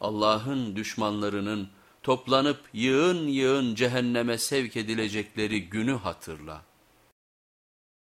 Allah'ın düşmanlarının toplanıp yığın yığın cehenneme sevk edilecekleri günü hatırla.